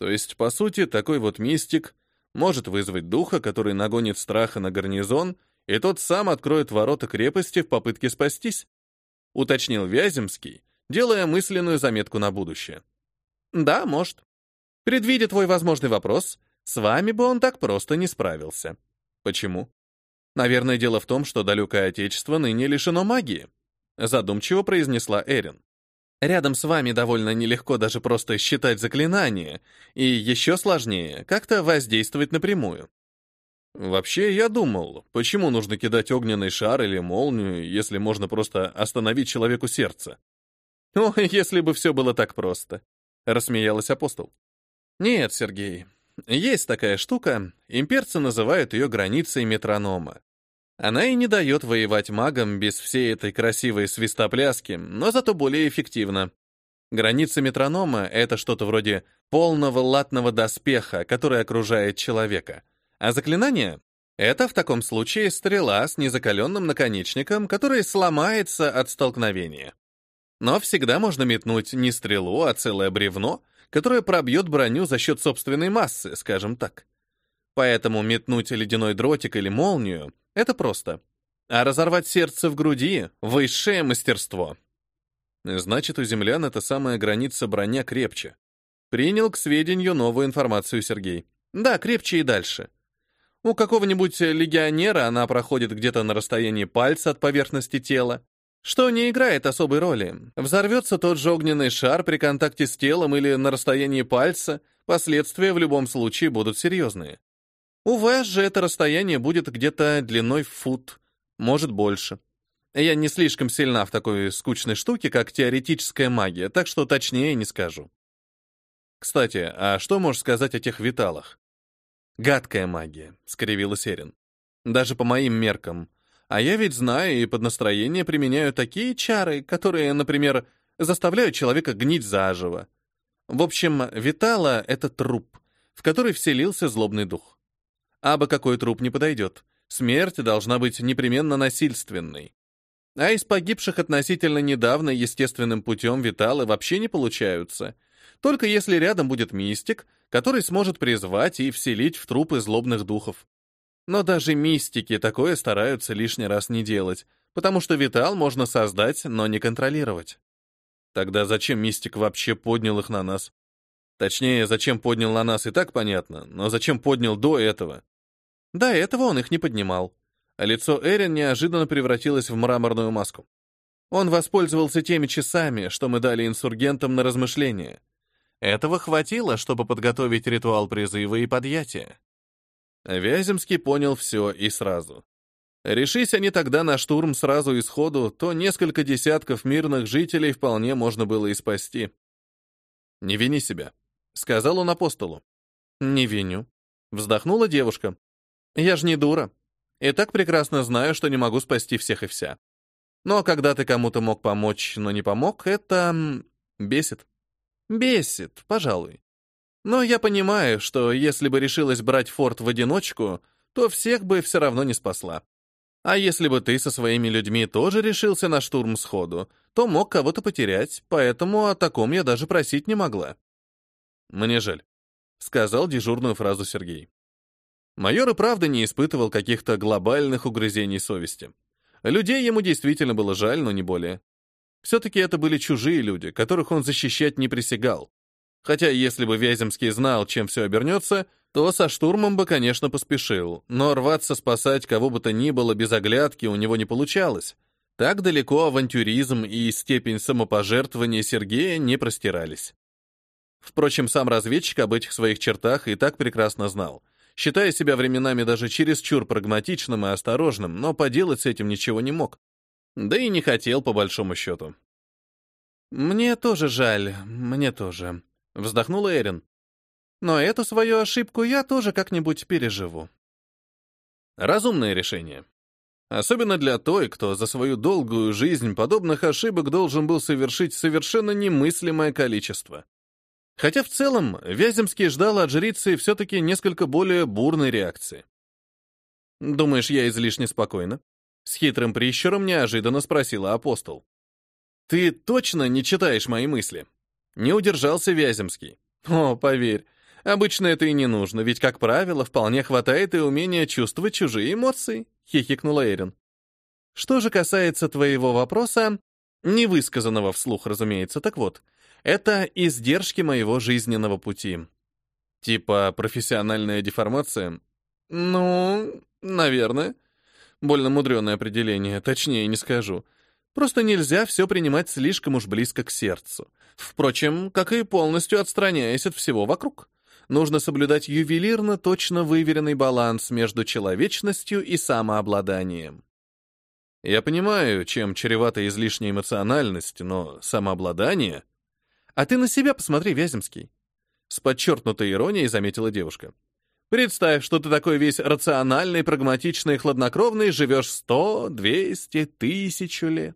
То есть, по сути, такой вот мистик может вызвать духа, который нагонит страха на гарнизон, и тот сам откроет ворота крепости в попытке спастись, уточнил Вяземский, делая мысленную заметку на будущее. Да, может. Предвидя твой возможный вопрос, с вами бы он так просто не справился. Почему? Наверное, дело в том, что далекое отечество ныне лишено магии, задумчиво произнесла Эрин. Рядом с вами довольно нелегко даже просто считать заклинания, и еще сложнее как-то воздействовать напрямую. Вообще, я думал, почему нужно кидать огненный шар или молнию, если можно просто остановить человеку сердце? О, если бы все было так просто, рассмеялась апостол. Нет, Сергей, есть такая штука, имперцы называют ее границей метронома. Она и не дает воевать магам без всей этой красивой свистопляски, но зато более эффективно. Граница метронома — это что-то вроде полного латного доспеха, который окружает человека. А заклинание — это в таком случае стрела с незакаленным наконечником, который сломается от столкновения. Но всегда можно метнуть не стрелу, а целое бревно — которая пробьет броню за счет собственной массы, скажем так. Поэтому метнуть ледяной дротик или молнию — это просто. А разорвать сердце в груди — высшее мастерство. Значит, у землян эта самая граница броня крепче. Принял к сведению новую информацию Сергей. Да, крепче и дальше. У какого-нибудь легионера она проходит где-то на расстоянии пальца от поверхности тела, что не играет особой роли. Взорвется тот же огненный шар при контакте с телом или на расстоянии пальца, последствия в любом случае будут серьезные. У вас же это расстояние будет где-то длиной в фут, может больше. Я не слишком сильна в такой скучной штуке, как теоретическая магия, так что точнее не скажу. Кстати, а что можешь сказать о тех виталах? Гадкая магия, скривила Серин. Даже по моим меркам. А я ведь знаю и под настроение применяю такие чары, которые, например, заставляют человека гнить заживо. В общем, витала — это труп, в который вселился злобный дух. Абы какой труп не подойдет. Смерть должна быть непременно насильственной. А из погибших относительно недавно естественным путем виталы вообще не получаются. Только если рядом будет мистик, который сможет призвать и вселить в трупы злобных духов. Но даже мистики такое стараются лишний раз не делать, потому что витал можно создать, но не контролировать. Тогда зачем мистик вообще поднял их на нас? Точнее, зачем поднял на нас и так понятно, но зачем поднял до этого? До этого он их не поднимал. А лицо Эрин неожиданно превратилось в мраморную маску. Он воспользовался теми часами, что мы дали инсургентам на размышление. Этого хватило, чтобы подготовить ритуал призыва и подъятия. Вяземский понял все и сразу. Решись они тогда на штурм сразу и сходу, то несколько десятков мирных жителей вполне можно было и спасти. «Не вини себя», — сказал он апостолу. «Не виню», — вздохнула девушка. Я же не дура. И так прекрасно знаю, что не могу спасти всех и вся. Но когда ты кому-то мог помочь, но не помог, это... бесит. Бесит, пожалуй. Но я понимаю, что если бы решилась брать форт в одиночку, то всех бы все равно не спасла. А если бы ты со своими людьми тоже решился на штурм сходу, то мог кого-то потерять, поэтому о таком я даже просить не могла. Мне жаль, сказал дежурную фразу Сергей. Майор и правда не испытывал каких-то глобальных угрызений совести. Людей ему действительно было жаль, но не более. Все-таки это были чужие люди, которых он защищать не присягал. Хотя если бы Вяземский знал, чем все обернется, то со штурмом бы, конечно, поспешил, но рваться спасать кого бы то ни было без оглядки у него не получалось. Так далеко авантюризм и степень самопожертвования Сергея не простирались. Впрочем, сам разведчик об этих своих чертах и так прекрасно знал считая себя временами даже чересчур прагматичным и осторожным, но поделать с этим ничего не мог. Да и не хотел, по большому счету. «Мне тоже жаль, мне тоже», — вздохнула Эрин. «Но эту свою ошибку я тоже как-нибудь переживу». Разумное решение. Особенно для той, кто за свою долгую жизнь подобных ошибок должен был совершить совершенно немыслимое количество. Хотя в целом Вяземский ждал от жрицы все-таки несколько более бурной реакции. «Думаешь, я излишне спокойна?» С хитрым прищуром неожиданно спросила апостол. «Ты точно не читаешь мои мысли?» Не удержался Вяземский. «О, поверь, обычно это и не нужно, ведь, как правило, вполне хватает и умения чувствовать чужие эмоции», — хихикнула Эрин. «Что же касается твоего вопроса, невысказанного вслух, разумеется, так вот, это издержки моего жизненного пути. Типа профессиональная деформация? Ну, наверное. Больно мудреное определение, точнее не скажу. Просто нельзя все принимать слишком уж близко к сердцу. Впрочем, как и полностью отстраняясь от всего вокруг. Нужно соблюдать ювелирно точно выверенный баланс между человечностью и самообладанием. Я понимаю, чем чревата излишняя эмоциональность, но самообладание а ты на себя посмотри, Вяземский. С подчеркнутой иронией заметила девушка. Представь, что ты такой весь рациональный, прагматичный, хладнокровный, живешь сто, двести, тысячу лет.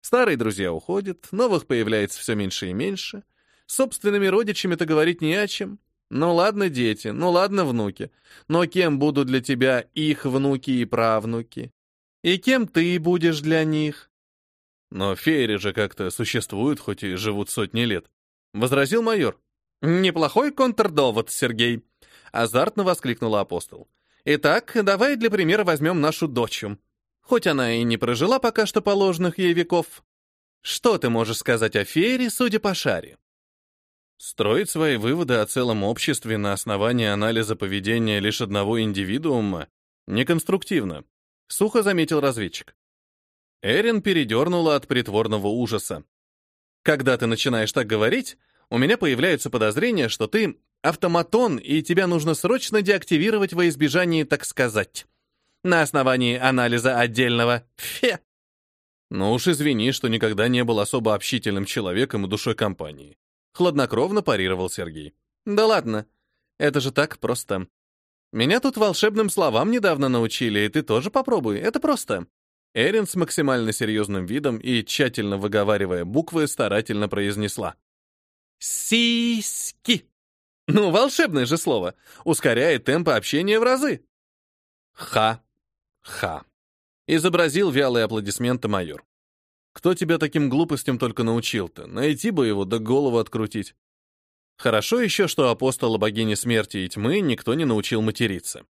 Старые друзья уходят, новых появляется все меньше и меньше. С собственными родичами-то говорить не о чем. Ну ладно, дети, ну ладно, внуки. Но кем будут для тебя их внуки и правнуки? И кем ты будешь для них? Но феери же как-то существуют, хоть и живут сотни лет. Возразил майор. Неплохой контрдовод, Сергей. Азартно воскликнула апостол. Итак, давай для примера возьмем нашу дочь. Хоть она и не прожила пока что положенных ей веков. Что ты можешь сказать о феере, судя по шаре? Строить свои выводы о целом обществе на основании анализа поведения лишь одного индивидуума неконструктивно, сухо заметил разведчик. Эрин передернула от притворного ужаса. Когда ты начинаешь так говорить, у меня появляются подозрения, что ты автоматон, и тебя нужно срочно деактивировать во избежание, так сказать. На основании анализа отдельного фе. Ну уж извини, что никогда не был особо общительным человеком и душой компании. Хладнокровно парировал Сергей. Да ладно, это же так просто. Меня тут волшебным словам недавно научили, и ты тоже попробуй, это просто. Эрин с максимально серьезным видом и тщательно выговаривая буквы старательно произнесла. Сиськи. Ну, волшебное же слово. Ускоряет темпы общения в разы. Ха. Ха. Изобразил вялые аплодисменты майор. Кто тебя таким глупостям только научил-то? Найти бы его, да голову открутить. Хорошо еще, что апостола богини смерти и тьмы никто не научил материться.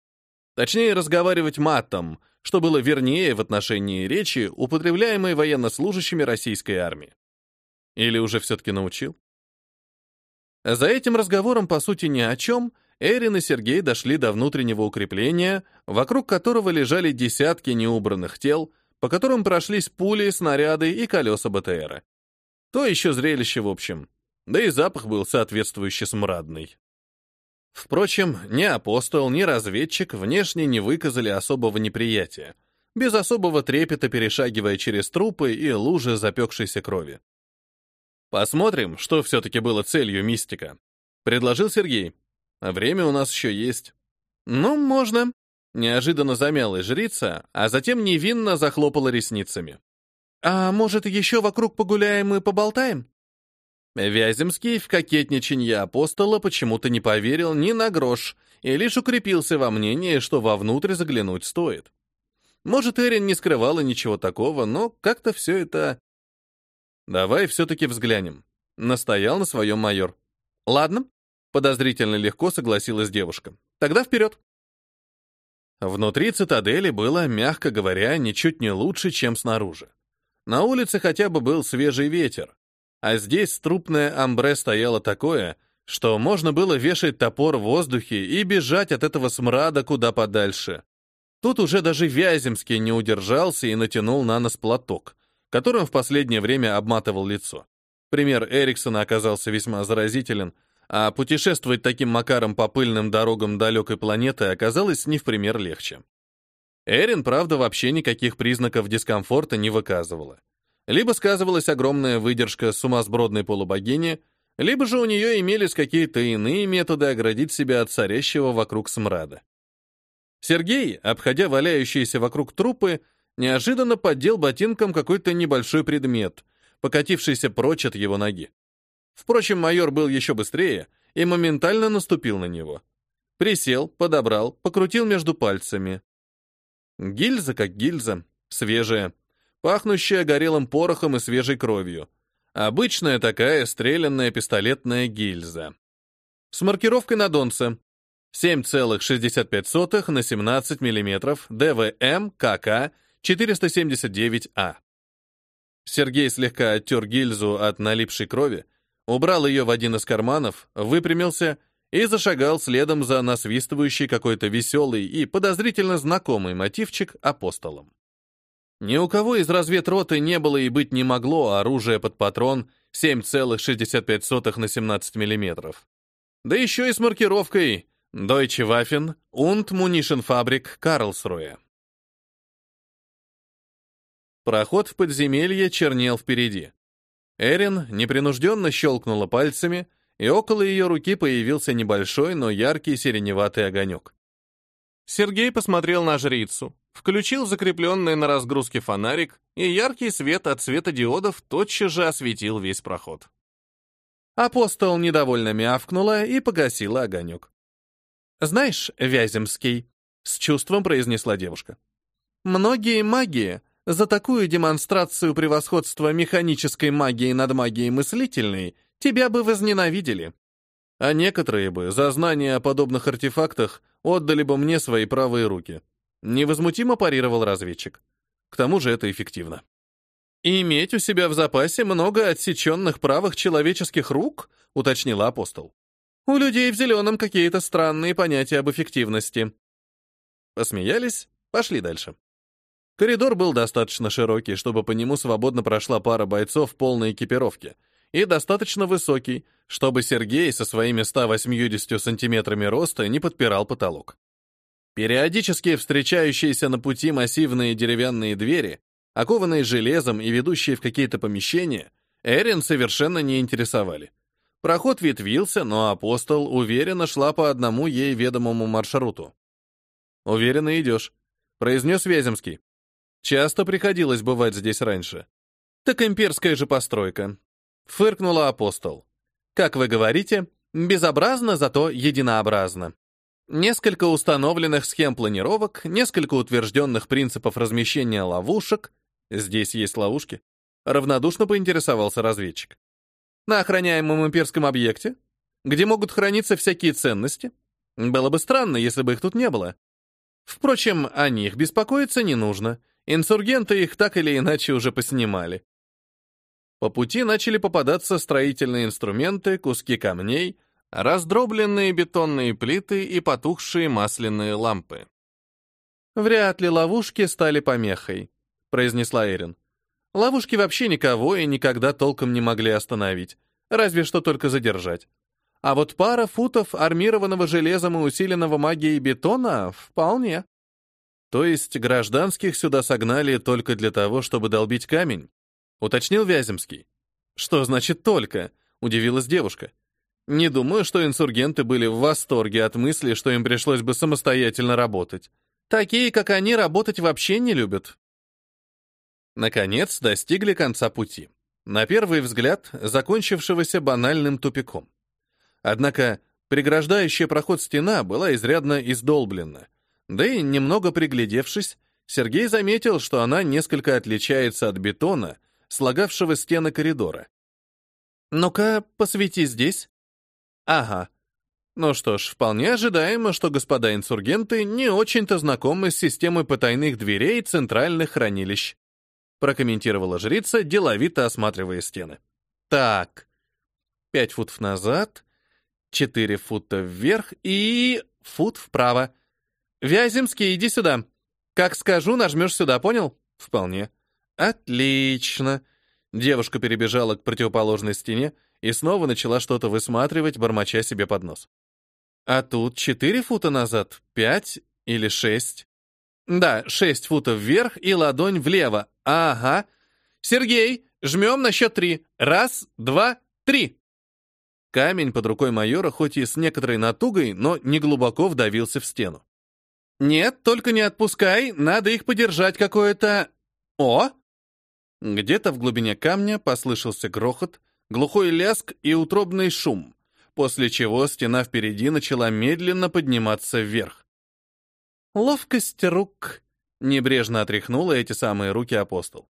Точнее, разговаривать матом, что было вернее в отношении речи, употребляемой военнослужащими российской армии. Или уже все-таки научил? За этим разговором, по сути, ни о чем, Эрин и Сергей дошли до внутреннего укрепления, вокруг которого лежали десятки неубранных тел, по которым прошлись пули, снаряды и колеса БТРа. То еще зрелище, в общем. Да и запах был соответствующе смрадный. Впрочем, ни апостол, ни разведчик внешне не выказали особого неприятия, без особого трепета перешагивая через трупы и лужи запекшейся крови. Посмотрим, что все-таки было целью мистика. Предложил Сергей. А время у нас еще есть. Ну, можно. Неожиданно замялась жрица, а затем невинно захлопала ресницами. А может, еще вокруг погуляем и поболтаем? Вяземский в кокетничанье апостола почему-то не поверил ни на грош и лишь укрепился во мнении, что вовнутрь заглянуть стоит. Может, Эрин не скрывала ничего такого, но как-то все это «Давай все-таки взглянем», — настоял на своем майор. «Ладно», — подозрительно легко согласилась девушка. «Тогда вперед». Внутри цитадели было, мягко говоря, ничуть не лучше, чем снаружи. На улице хотя бы был свежий ветер, а здесь трупное амбре стояло такое, что можно было вешать топор в воздухе и бежать от этого смрада куда подальше. Тут уже даже Вяземский не удержался и натянул на нос платок, которым в последнее время обматывал лицо. Пример Эриксона оказался весьма заразителен, а путешествовать таким макаром по пыльным дорогам далекой планеты оказалось не в пример легче. Эрин, правда, вообще никаких признаков дискомфорта не выказывала. Либо сказывалась огромная выдержка сумасбродной полубогини, либо же у нее имелись какие-то иные методы оградить себя от царящего вокруг смрада. Сергей, обходя валяющиеся вокруг трупы, неожиданно поддел ботинком какой-то небольшой предмет, покатившийся прочь от его ноги. Впрочем, майор был еще быстрее и моментально наступил на него. Присел, подобрал, покрутил между пальцами. Гильза как гильза, свежая, пахнущая горелым порохом и свежей кровью. Обычная такая стрелянная пистолетная гильза. С маркировкой на донце. 7,65 на 17 мм ДВМ КК 479А. Сергей слегка оттер гильзу от налипшей крови, убрал ее в один из карманов, выпрямился и зашагал следом за насвистывающий какой-то веселый и подозрительно знакомый мотивчик апостолом. Ни у кого из разведроты не было и быть не могло оружия под патрон 7,65 на 17 мм. Да еще и с маркировкой Deutsche Waffen und Munition Fabrik Karlsruhe. Проход в подземелье чернел впереди. Эрин непринужденно щелкнула пальцами, и около ее руки появился небольшой, но яркий сиреневатый огонек. Сергей посмотрел на жрицу, включил закрепленный на разгрузке фонарик, и яркий свет от светодиодов тотчас же осветил весь проход. Апостол недовольно мявкнула и погасила огонек. «Знаешь, Вяземский», — с чувством произнесла девушка, «многие магии за такую демонстрацию превосходства механической магии над магией мыслительной тебя бы возненавидели. А некоторые бы за знание о подобных артефактах отдали бы мне свои правые руки. Невозмутимо парировал разведчик. К тому же это эффективно. иметь у себя в запасе много отсеченных правых человеческих рук?» — уточнила апостол. «У людей в зеленом какие-то странные понятия об эффективности». Посмеялись, пошли дальше. Коридор был достаточно широкий, чтобы по нему свободно прошла пара бойцов в полной экипировке, и достаточно высокий, чтобы Сергей со своими 180 сантиметрами роста не подпирал потолок. Периодически встречающиеся на пути массивные деревянные двери, окованные железом и ведущие в какие-то помещения, Эрин совершенно не интересовали. Проход ветвился, но апостол уверенно шла по одному ей ведомому маршруту. «Уверенно идешь», — произнес Вяземский. Часто приходилось бывать здесь раньше. Так имперская же постройка. Фыркнула апостол. Как вы говорите, безобразно, зато единообразно. Несколько установленных схем планировок, несколько утвержденных принципов размещения ловушек. Здесь есть ловушки. Равнодушно поинтересовался разведчик. На охраняемом имперском объекте, где могут храниться всякие ценности. Было бы странно, если бы их тут не было. Впрочем, о них беспокоиться не нужно. Инсургенты их так или иначе уже поснимали. По пути начали попадаться строительные инструменты, куски камней, раздробленные бетонные плиты и потухшие масляные лампы. «Вряд ли ловушки стали помехой», — произнесла Эрин. «Ловушки вообще никого и никогда толком не могли остановить, разве что только задержать. А вот пара футов армированного железом и усиленного магией бетона — вполне». То есть гражданских сюда согнали только для того, чтобы долбить камень? Уточнил Вяземский. Что значит «только»? Удивилась девушка. Не думаю, что инсургенты были в восторге от мысли, что им пришлось бы самостоятельно работать. Такие, как они, работать вообще не любят. Наконец, достигли конца пути. На первый взгляд, закончившегося банальным тупиком. Однако, преграждающая проход стена была изрядно издолблена — да и немного приглядевшись, Сергей заметил, что она несколько отличается от бетона, слагавшего стены коридора. «Ну-ка, посвети здесь». «Ага. Ну что ж, вполне ожидаемо, что господа инсургенты не очень-то знакомы с системой потайных дверей центральных хранилищ», прокомментировала жрица, деловито осматривая стены. «Так, пять футов назад, четыре фута вверх и фут вправо. «Вяземский, иди сюда. Как скажу, нажмешь сюда, понял?» «Вполне». «Отлично». Девушка перебежала к противоположной стене и снова начала что-то высматривать, бормоча себе под нос. «А тут четыре фута назад, пять или шесть?» «Да, шесть футов вверх и ладонь влево. Ага. Сергей, жмем на счет три. Раз, два, три!» Камень под рукой майора, хоть и с некоторой натугой, но не глубоко вдавился в стену. «Нет, только не отпускай, надо их подержать какое-то... О!» Где-то в глубине камня послышался грохот, глухой ляск и утробный шум, после чего стена впереди начала медленно подниматься вверх. «Ловкость рук», — небрежно отряхнула эти самые руки апостол.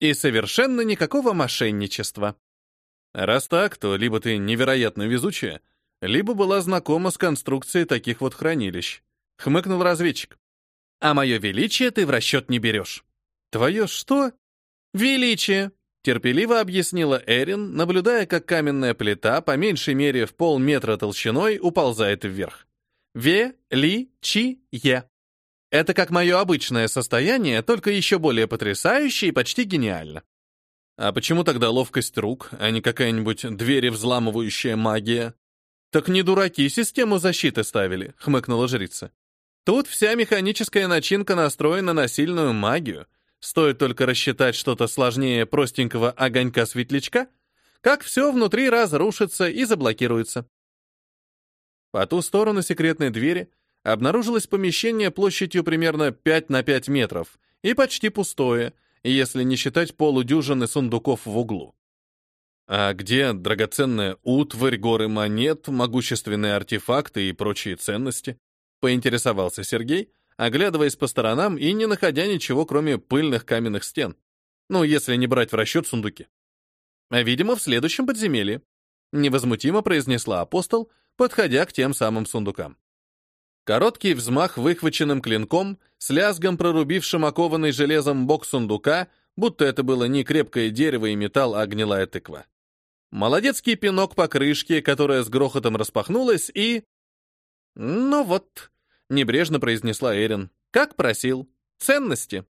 «И совершенно никакого мошенничества». Раз так, то либо ты невероятно везучая, либо была знакома с конструкцией таких вот хранилищ. — хмыкнул разведчик. «А мое величие ты в расчет не берешь». «Твое что?» «Величие», — терпеливо объяснила Эрин, наблюдая, как каменная плита, по меньшей мере в полметра толщиной, уползает вверх. «Ве-ли-чи-е». Это как мое обычное состояние, только еще более потрясающе и почти гениально. А почему тогда ловкость рук, а не какая-нибудь двери взламывающая магия? Так не дураки систему защиты ставили, хмыкнула жрица. Тут вся механическая начинка настроена на сильную магию. Стоит только рассчитать что-то сложнее простенького огонька-светлячка, как все внутри разрушится и заблокируется. По ту сторону секретной двери обнаружилось помещение площадью примерно 5 на 5 метров и почти пустое, если не считать полудюжины сундуков в углу. А где драгоценная утварь, горы монет, могущественные артефакты и прочие ценности? Поинтересовался Сергей, оглядываясь по сторонам и не находя ничего, кроме пыльных каменных стен. Ну, если не брать в расчет сундуки. А, видимо, в следующем подземелье. Невозмутимо произнесла апостол, подходя к тем самым сундукам. Короткий взмах выхваченным клинком, с лязгом прорубившим окованный железом бок сундука, будто это было не крепкое дерево и металл, а гнилая тыква. Молодецкий пинок по крышке, которая с грохотом распахнулась, и... «Ну вот», — небрежно произнесла Эрин, — «как просил. Ценности».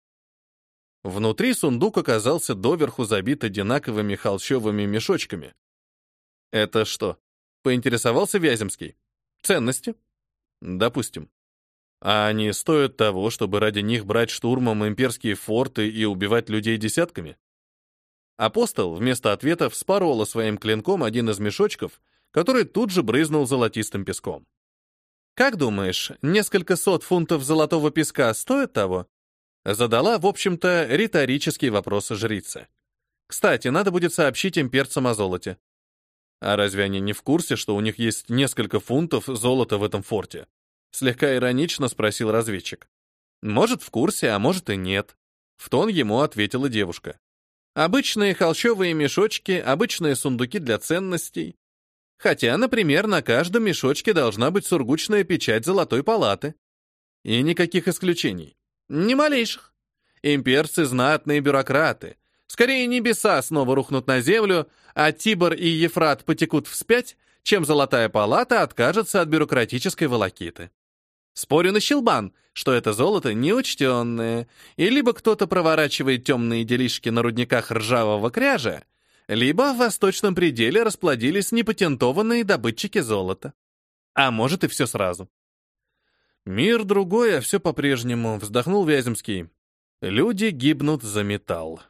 Внутри сундук оказался доверху забит одинаковыми холщовыми мешочками. «Это что?» — поинтересовался Вяземский. «Ценности?» «Допустим. А они стоят того, чтобы ради них брать штурмом имперские форты и убивать людей десятками?» Апостол вместо ответа вспорола своим клинком один из мешочков, который тут же брызнул золотистым песком. «Как думаешь, несколько сот фунтов золотого песка стоят того?» Задала, в общем-то, риторический вопрос жрица. «Кстати, надо будет сообщить имперцам о золоте. А разве они не в курсе, что у них есть несколько фунтов золота в этом форте? Слегка иронично спросил разведчик. Может, в курсе, а может и нет. В тон ему ответила девушка. Обычные холщовые мешочки, обычные сундуки для ценностей. Хотя, например, на каждом мешочке должна быть сургучная печать золотой палаты. И никаких исключений. Ни малейших. Имперцы — знатные бюрократы, Скорее небеса снова рухнут на землю, а Тибр и Ефрат потекут вспять, чем Золотая Палата откажется от бюрократической волокиты. Спорю на щелбан, что это золото неучтенное, и либо кто-то проворачивает темные делишки на рудниках ржавого кряжа, либо в восточном пределе расплодились непатентованные добытчики золота. А может и все сразу. Мир другой, а все по-прежнему, вздохнул Вяземский. Люди гибнут за металл.